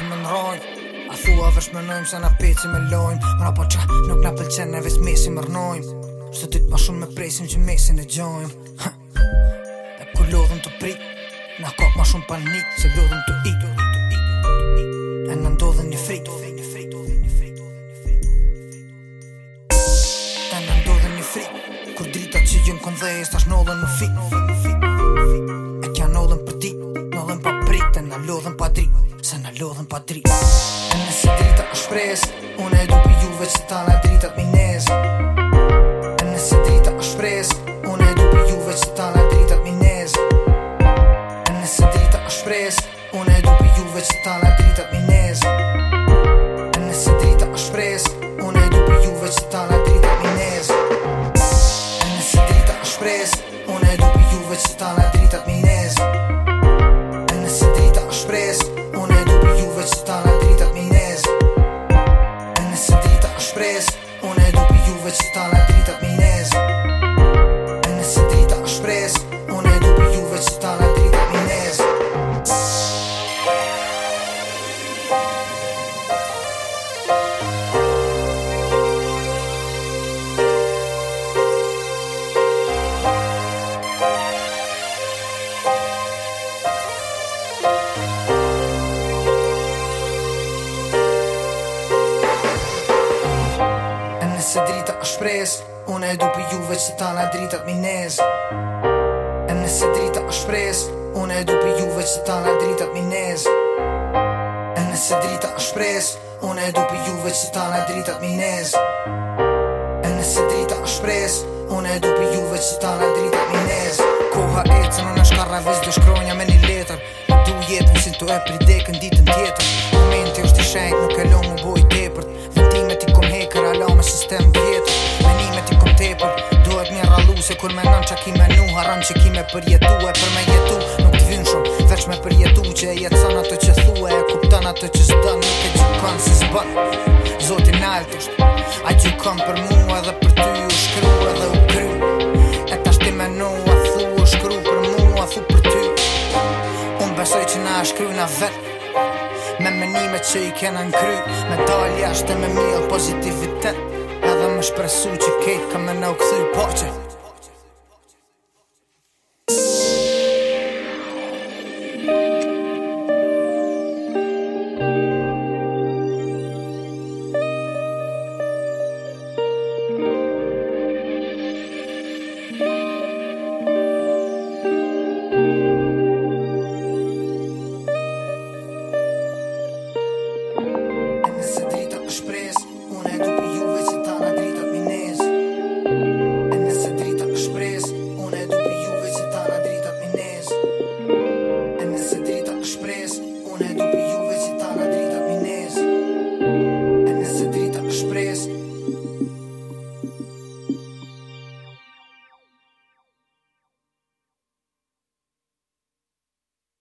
si më nrojnë A thua vesh më nojmë se na peci me lojmë Mra po qa nuk na pëlqen e vesh mesi më rënojmë Së dytë ma shumë me presim që mesin e gjojmë E ku lodhëm të prit Na kok ma shumë panik se lodhëm të ik E në ndodhën një frit E në ndodhën një frit E Kur drita që jëm kon dhe e stash nodhën në fit E kja nodhën për ti Nodhën pa prit e në lodhën pa drit Se në lodhën pa drita Nëse drita është pres Unë e dupi juve që ta në drita të minez Nëse drita është pres Unë e dupi juve që ta në drita të minez Nëse drita është pres Unë e dupi juve që ta në drita të minez e dupi juve drita të minez Unë e du për juve që ta la drita për Nëse drita është presë Unë e du për juve që ta në drita të E nëse drita është presë Unë e du për juve që ta në drita të E nëse drita është presë Unë e du për juve që ta në drita të E nëse drita është presë Unë e du për juve që ta në drita të minezë Koha e cë në në shkarra vizdo shkronja me një letër Në du jetën si të e pridekën ditën tjetër Momenti qa ki nu Haran që ki me përjetu e për me jetu Nuk të vynë shumë veç me përjetu Që e jetësan ato që thua e kuptan ato që zdo Nuk e gjukon si zbën Zotin alt është A gjukon për mua edhe për ty u shkru edhe u kry E ta shti nu a thu u shkru për mua thu për ty Unë besoj që na shkru na vet Me menime që i kena në kry Me dalja shte me mil pozitivitet Edhe me shpresu që kejt ka me në u këthy poqet on est doublé.